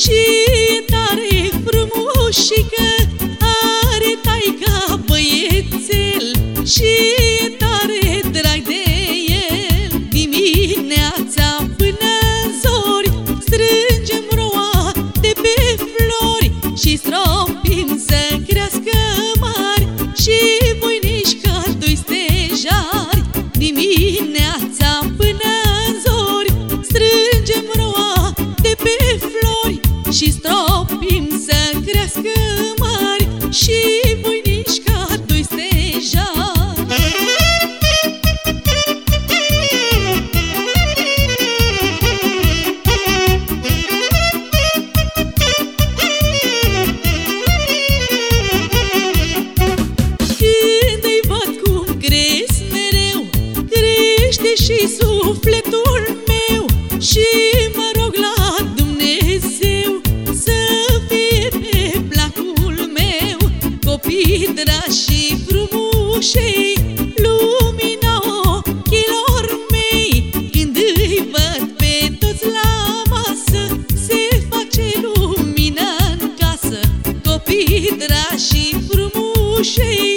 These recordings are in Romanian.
Și tare frumușică Are taica băiețel. Și crească mari și drași și frumușei Lumina ochilor mei Când îi toți la Se face lumina în Copii drași și frumușei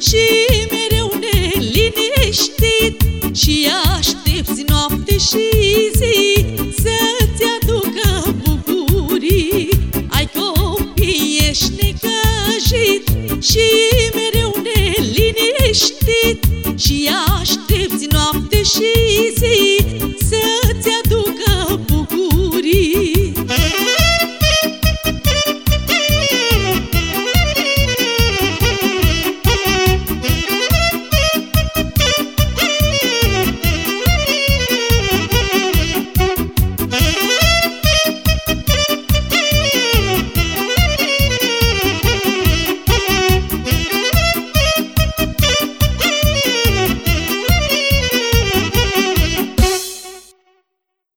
Și mereu ne liniștit, Și aștepți noapte și zi Să-ți aducă bucurii. Ai copii, ești necăjit Și mereu ne liniștit, Și aștepți noapte și zi